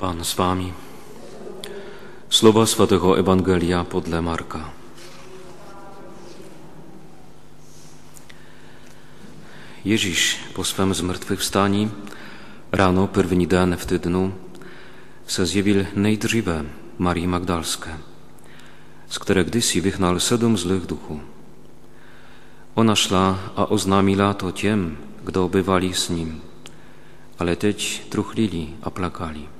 Pan z wami. Słowa Świętego Ewangelia podle Marka. Ježíš po svém zmrtwychwstani rano první den w tydnu se zjevil nejdříve Marii Magdalské, z které kdysi vyhnal sedm złych duchů. Ona szła a oznamila to tiem, kdo bywali z nim, ale teď truchlili a plakali.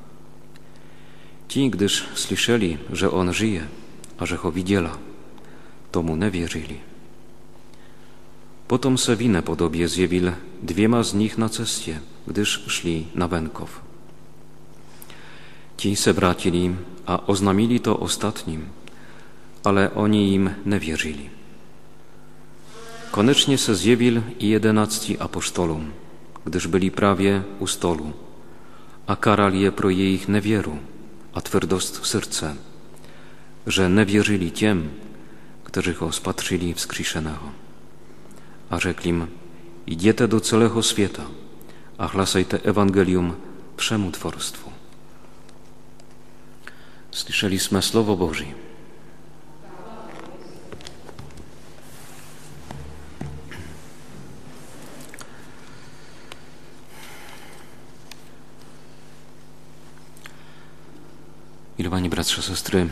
Ci, gdyż słyszeli, że on żyje, a że go widziela, to mu nie wierzyli. Potom se w inne podobie zjewil dwiema z nich na cestie, gdyż szli na wękow. Ci se bracili, a oznamili to ostatnim, ale oni im nie wierzyli. Koniecznie se zjewil i jedenacti apoštolom, gdyż byli prawie u stolu, a karali je pro jejich nevieru a tvrdost serce, że nie wierzyli tiem, którzy go spatrzyli wskrzeszonego. A rzekł im, idziecie do całego świata, a hlasajte Ewangelium wszemu tworstwu. Słyszeliśmy Słowo Boże. Milowani bratrze, sestry,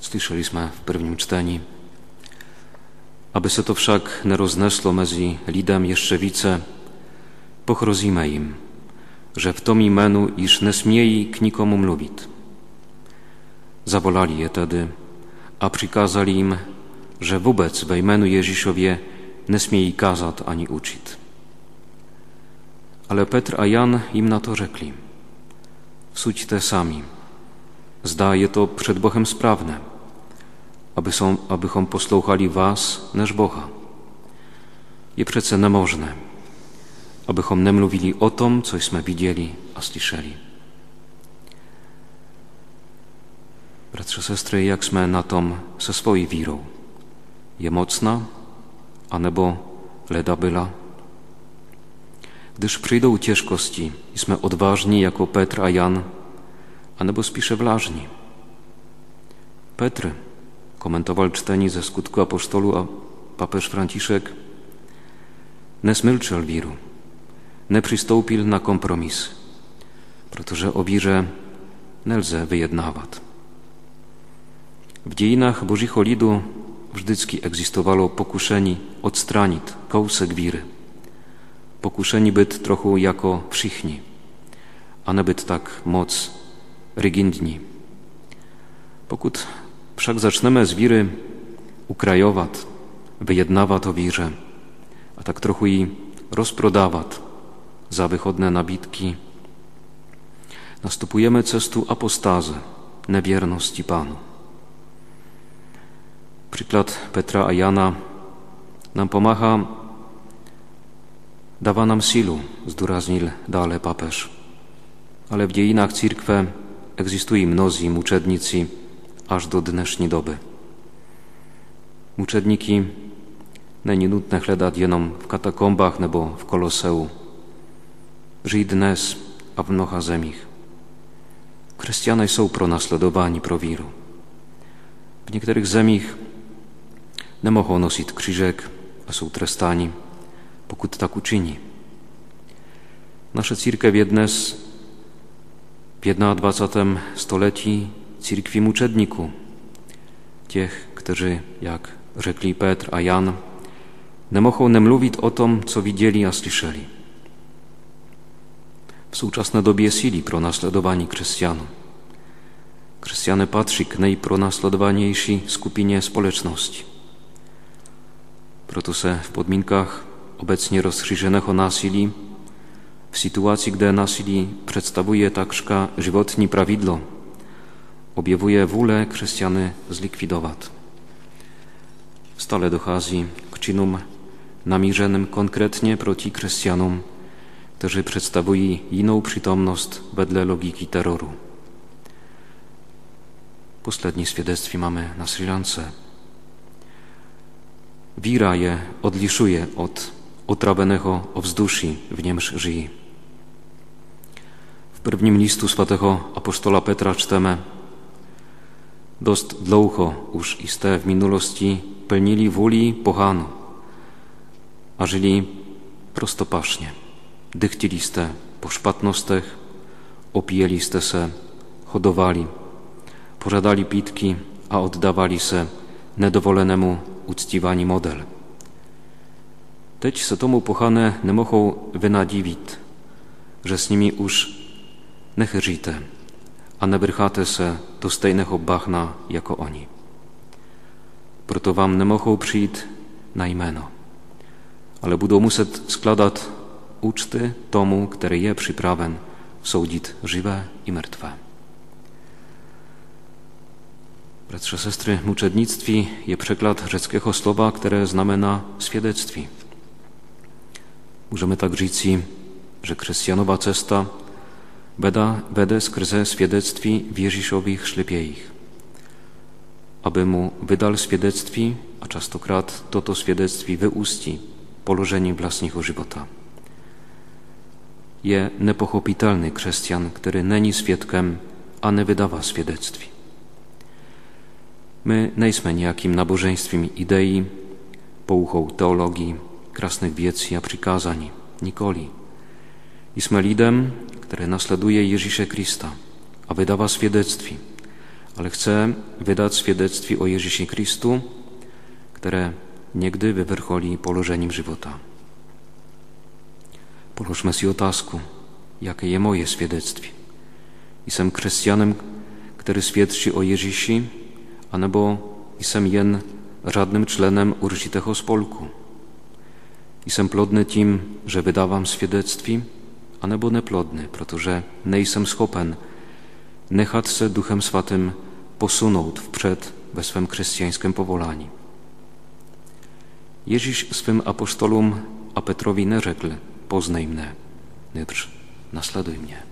słyszeliśmy w pierwszym czytaniu, aby se to wszak nie rozneslo mezi lidem jeszcze wice, pochrozimy im, że w tom imenu iż nie śmieli k nikomu mluwić. Zawolali je tedy a przykazali im, że wobec we imenu Jezisowie nie śmieli kazać ani uczyć. Ale Petr a Jan im na to rzekli, te sami, zdaje to przed Bochem sprawne, aby są, abychom posłuchali Was, nasz Boha. Je przece niemożne, abychom nie mówili o tom, cośmy widzieli, a słyszeli. Bratrze, sestry, jak sme na tom ze swojej wirą? Je mocna, a nebo leda byla? Gdyż przyjdą ciężkości i sme odważni jako Petr a Jan, a nebo spisze wlażni. Petr komentował czytanie ze skutku apostolu a papież Franciszek nie smilczył wiru, nie przystąpił na kompromis, protože o wirze nelze wyjednawać. W dziejinach Bożego lidu wżdycky egzystowało pokuszeni odstranić kołsek wiry. Pokuszeni być trochę jako wszyscy, a nie być tak moc rigidni. Pokud však začneme z víry ukrajovat, vyjednávat o víře a tak trochu ji rozprodávat za wychodne nabitki, nastupujemy cestu apostáze, neviernosti Pánu. Przykład Petra a Jana nam pomaga, dawa nam silu, zduraznil dalej papież. Ale w dziejinach církve Egzystují mnozí mučedníci až do dnešní doby. Mučedníky není nutné hledat jenom v katakombách nebo v koloseu. Żyj dnes a w mnoha zemích. Chrześcijanie są pronasledowani pro wiru. W niektórych zemích nie mogą nosić krzyżek, a są trestani, pokud tak uczyni. Nasze církev je dnes w 21 stoleci církwi muczedniku, tych, którzy, jak rzekli Petr a Jan, nie mogą mówić o tom, co widzieli a słyszeli. W współczesnej dobie sili pronasledowani chrześcijanów. Chrześcijany patrzy k najpronasledowaniejszej skupinie społeczności. Proto se w podminkach obecnie rozszerzonego nasili w sytuacji, gdy nasilí przedstawuje takżka żywotni prawidło, objawuje wolę chrześcijany zlikwidować. Stale dochodzi k czynom namierzonym konkretnie proti chrześcijanom, którzy przedstawiają inną przytomność wedle logiki terroru. Poslední świadectwie mamy na Sri Lance. Wira je odliszuje od otrawenego owzduszy w niem żyje. Prvním listu svatého apoštola Petra čteme Dost dlouho už jste v minulosti plnili vůli pohanu a žili prostopašně. Dychtili jste po špatnostech, opijeli jste se, hodowali, pożadali pitki, a oddawali se nedovolenemu uctívání model. Teď se tomu pochane nemohou vynadivit, že s nimi už nechyříte a nebrcháte se do stejného bahna jako oni. Proto vám nemohou přijít na jméno, ale budou muset skládat účty tomu, který je připraven soudit živé i mrtvé. Bratrze, sestry, mučednictví je překlad řeckého slova, které znamená svědectví. Můžeme tak říci, že křesťanová cesta veda, vede skrze svědectví v Ježíšových šlipějích. Aby mu vydal svědectví a častokrát toto svědectví vyústí položením vlastního života. Je nepochopitelný křesťan, který není svědkem a nevydává svědectví. My nejsme nějakým naboženstwem idei, pouchą teologii, krasnych wiedz a przykazań. Nikoli. Jesteśmy lidem, który nasleduje Jezusa Krista, a wydawa świadectwi, ale chce wydać świadectwi o Jezusie Chrystu, które niegdy wyvrcholí položením života. Položme si otázku, jaké je moje svědectví. Jsem křesťanem, który świadczy o Jezusie, anebo jsem jen żadnym členem určitého spolku. Jsem plodny tím, że wydawam świadectví, anebo neplodny, protože nejsem schopen nechat se Duchem Svatym posunout wprzed we swym chrześcijańskim powolani. Ježíš swym apostolom a Petrowi nie rzekł, poznaj mnie, lecz nasleduj mnie.